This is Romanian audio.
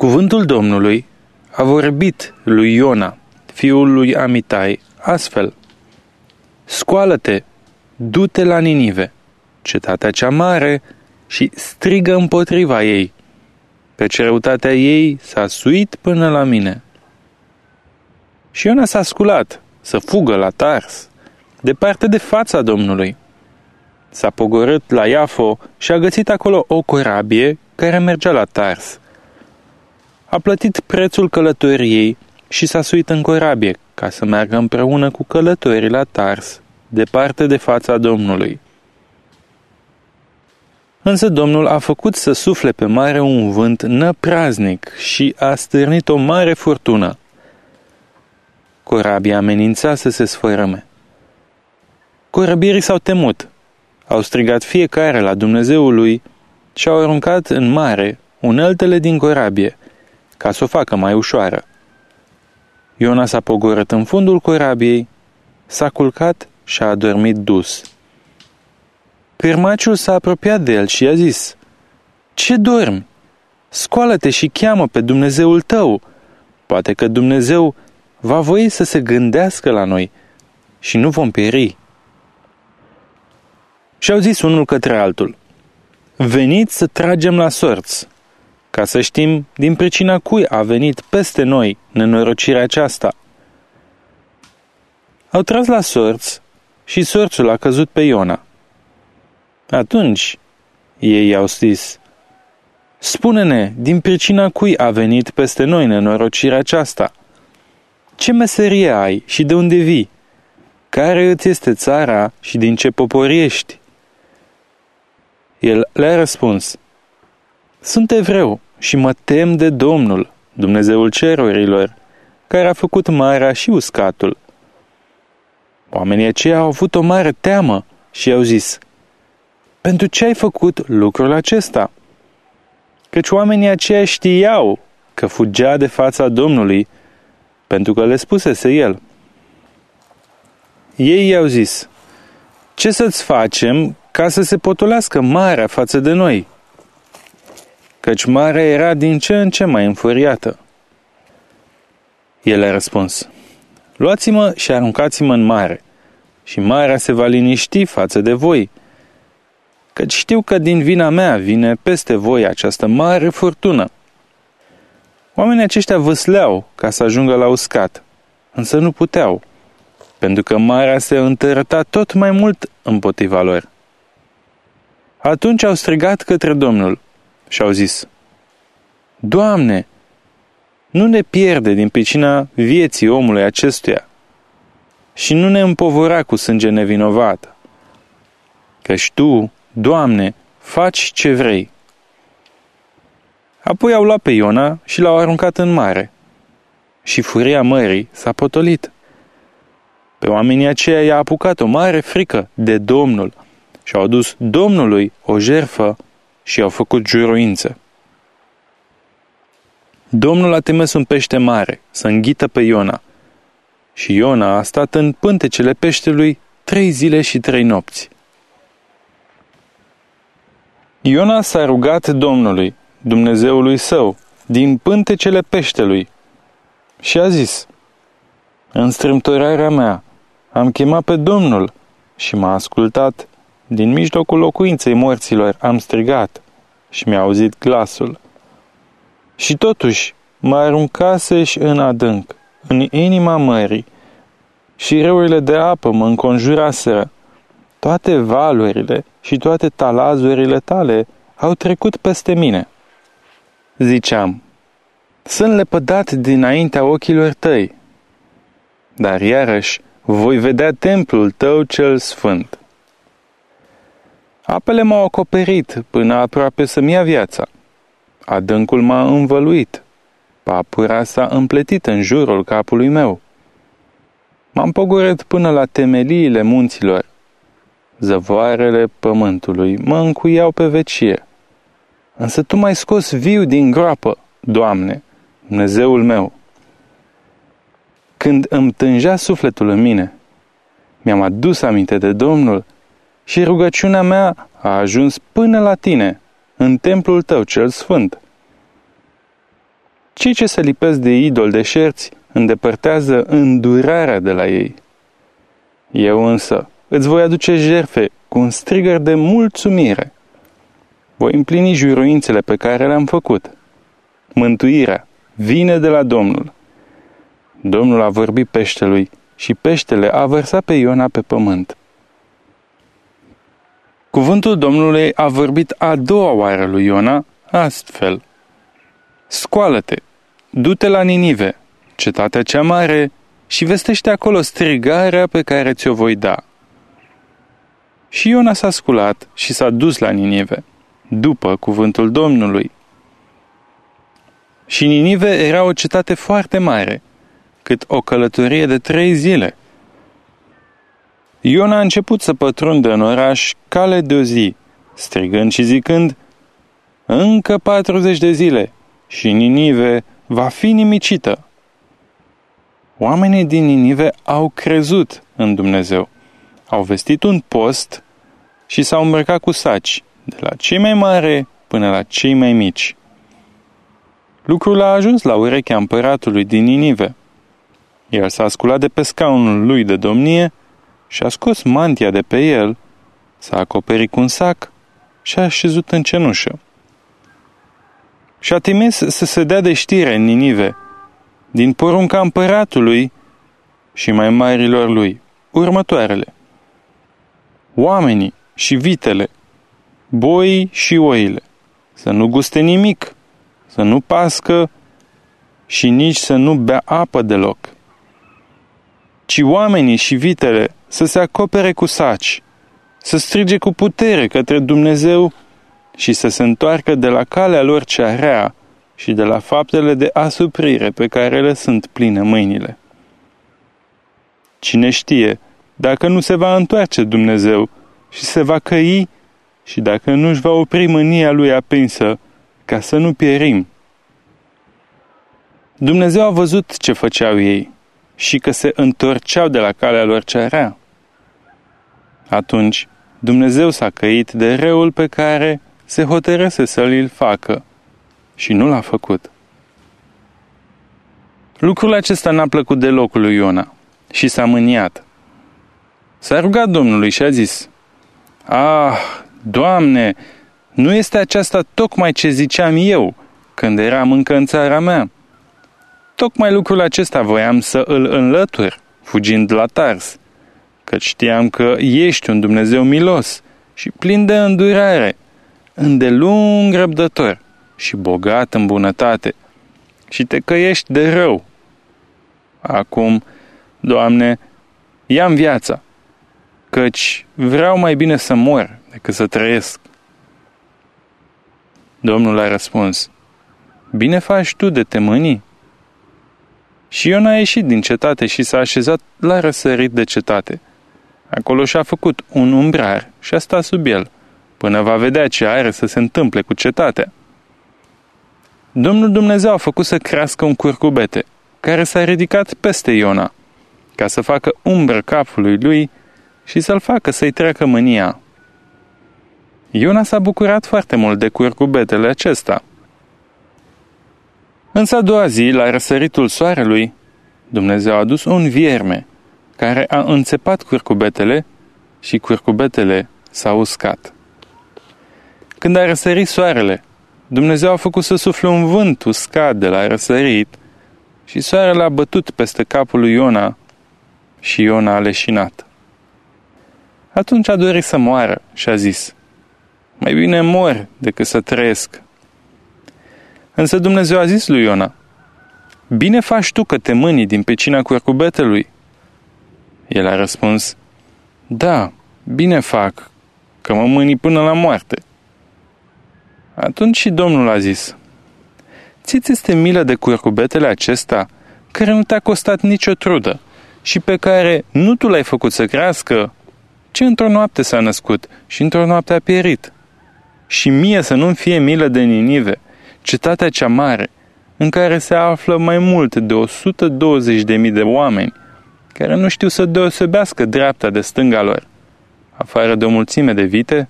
Cuvântul Domnului a vorbit lui Iona, fiul lui Amitai, astfel. Scoală-te, du-te la Ninive, cetatea cea mare, și strigă împotriva ei, căci răutatea ei s-a suit până la mine. Și Iona s-a sculat să fugă la Tars, departe de fața Domnului. S-a pogorât la Iafo și a găsit acolo o corabie care mergea la Tars. A plătit prețul călătoriei și s-a suit în corabie ca să meargă împreună cu călătorii la Tars, departe de fața Domnului. Însă Domnul a făcut să sufle pe mare un vânt năpraznic și a stârnit o mare furtună. Corabia amenința să se sfărăme. Corabierii s-au temut, au strigat fiecare la Dumnezeul lui și au aruncat în mare uneltele din corabie, ca să o facă mai ușoară. Iona s-a pogorât în fundul corabiei, s-a culcat și a adormit dus. Cârmaciul s-a apropiat de el și i-a zis, Ce dormi? Scoală-te și cheamă pe Dumnezeul tău. Poate că Dumnezeu va voi să se gândească la noi și nu vom pieri. Și au zis unul către altul, Veniți să tragem la sorți, ca să știm din pricina cui a venit peste noi nenorocirea aceasta. Au tras la sorți și sorțul a căzut pe Iona. Atunci ei au zis, Spune-ne, din pricina cui a venit peste noi nenorocirea aceasta? Ce meserie ai și de unde vii? Care îți este țara și din ce popor ești? El le-a răspuns, Sunt evreu și mă tem de Domnul, Dumnezeul cerurilor, care a făcut marea și uscatul. Oamenii aceia au avut o mare teamă și au zis, pentru ce ai făcut lucrul acesta? Căci oamenii aceia știau că fugea de fața Domnului, pentru că le spusese el. Ei i-au zis, ce să-ți facem ca să se potolească marea față de noi? Căci marea era din ce în ce mai înfuriată. El a răspuns, luați-mă și aruncați-mă în mare, și marea se va liniști față de voi, căci știu că din vina mea vine peste voi această mare furtună. Oamenii aceștia văsleau ca să ajungă la uscat, însă nu puteau, pentru că marea se întărăta tot mai mult împotriva lor. Atunci au strigat către Domnul și au zis, Doamne, nu ne pierde din pricina vieții omului acestuia și nu ne împovora cu sânge nevinovat, căci Tu Doamne, faci ce vrei. Apoi au luat pe Iona și l-au aruncat în mare. Și furia mării s-a potolit. Pe oamenii aceia i-a apucat o mare frică de Domnul și au adus Domnului o jerfă și au făcut juroință. Domnul a temes un pește mare să înghită pe Iona și Iona a stat în pântecele peștelui trei zile și trei nopți. Iona s-a rugat Domnului, Dumnezeului său, din pântecele peștelui și a zis, În strâmtorarea mea am chemat pe Domnul și m-a ascultat. Din mijlocul locuinței morților am strigat și mi-a auzit glasul. Și totuși mă aruncase-și în adânc, în inima mării, și râurile de apă mă înconjuraseră. Toate valurile și toate talazurile tale au trecut peste mine. Ziceam, sunt lepădat dinaintea ochilor tăi, dar iarăși voi vedea templul tău cel sfânt. Apele m-au acoperit până aproape să-mi ia viața. Adâncul m-a învăluit. Papura s-a împletit în jurul capului meu. M-am pogorât până la temeliile munților zăvoarele pământului mă încuiau pe vecie. Însă Tu m-ai scos viu din groapă, Doamne, Dumnezeul meu. Când îmi tângea sufletul în mine, mi-am adus aminte de Domnul și rugăciunea mea a ajuns până la Tine, în templul Tău cel sfânt. cei ce se lipesc de idol de șerți îndepărtează îndurarea de la ei. Eu însă îți voi aduce jerfe cu un strigăr de mulțumire. Voi împlini juruințele pe care le-am făcut. Mântuirea vine de la Domnul. Domnul a vorbit peștelui și peștele a vărsat pe Iona pe pământ. Cuvântul Domnului a vorbit a doua oară lui Iona astfel. Scoală-te, du-te la Ninive, cetatea cea mare, și vestește acolo strigarea pe care ți-o voi da. Și Iona s-a sculat și s-a dus la Ninive, după cuvântul Domnului. Și Ninive era o cetate foarte mare, cât o călătorie de trei zile. Iona a început să pătrundă în oraș cale de o zi, strigând și zicând, Încă 40 de zile și Ninive va fi nimicită. Oamenii din Ninive au crezut în Dumnezeu. Au vestit un post și s-au îmbrăcat cu saci, de la cei mai mari până la cei mai mici. Lucrul a ajuns la urechea împăratului din Ninive. El s-a sculat de pe scaunul lui de domnie și a scos mantia de pe el, s-a acoperit cu un sac și a așezut în cenușă. Și a trimis să se dea de știre în Ninive, din porunca împăratului și mai marilor lui, următoarele. Oamenii și vitele, boii și oile, să nu guste nimic, să nu pască și nici să nu bea apă deloc, ci oamenii și vitele să se acopere cu saci, să strige cu putere către Dumnezeu și să se întoarcă de la calea lor cea rea și de la faptele de asuprire pe care le sunt pline mâinile. Cine știe dacă nu se va întoarce Dumnezeu și se va căi și dacă nu își va opri mânia lui aprinsă ca să nu pierim. Dumnezeu a văzut ce făceau ei și că se întorceau de la calea lor cea rea. Atunci Dumnezeu s-a căit de răul pe care se hotărăse să-l facă și nu l-a făcut. Lucrul acesta n-a plăcut deloc lui Iona și s-a mâniat. S-a rugat Domnului și a zis, Ah, Doamne, nu este aceasta tocmai ce ziceam eu când eram încă în țara mea? Tocmai lucrul acesta voiam să îl înlătur, fugind la Tars, căci știam că ești un Dumnezeu milos și plin de îndurare, îndelung răbdător și bogat în bunătate și te căiești de rău. Acum, Doamne, ia-mi viața, căci vreau mai bine să mor decât să trăiesc. Domnul a răspuns, Bine faci tu de te mâni? Și Iona a ieșit din cetate și s-a așezat la răsărit de cetate. Acolo și-a făcut un umbrar și a stat sub el, până va vedea ce are să se întâmple cu cetatea. Domnul Dumnezeu a făcut să crească un curcubete, care s-a ridicat peste Iona, ca să facă umbră capului lui și să-l facă să-i treacă mânia. Iona s-a bucurat foarte mult de curcubetele acesta. Însă a doua zi, la răsăritul soarelui, Dumnezeu a adus un vierme, care a înțepat curcubetele și curcubetele s-au uscat. Când a răsărit soarele, Dumnezeu a făcut să sufle un vânt uscat de la răsărit și soarele a bătut peste capul lui Iona și Iona a leșinat. Atunci a dorit să moară și a zis, mai bine mor decât să trăiesc. Însă Dumnezeu a zis lui Iona, bine faci tu că te mâni din pecina curcubetelui. El a răspuns, da, bine fac, că mă mâni până la moarte. Atunci și Domnul a zis, Ți-ți este milă de curcubetele acesta, care nu te-a costat nicio trudă și pe care nu tu l-ai făcut să crească, ci într-o noapte s-a născut și într-o noapte a pierit. Și mie să nu-mi fie milă de Ninive, cetatea cea mare, în care se află mai mult de 120.000 de oameni, care nu știu să deosebească dreapta de stânga lor, afară de o mulțime de vite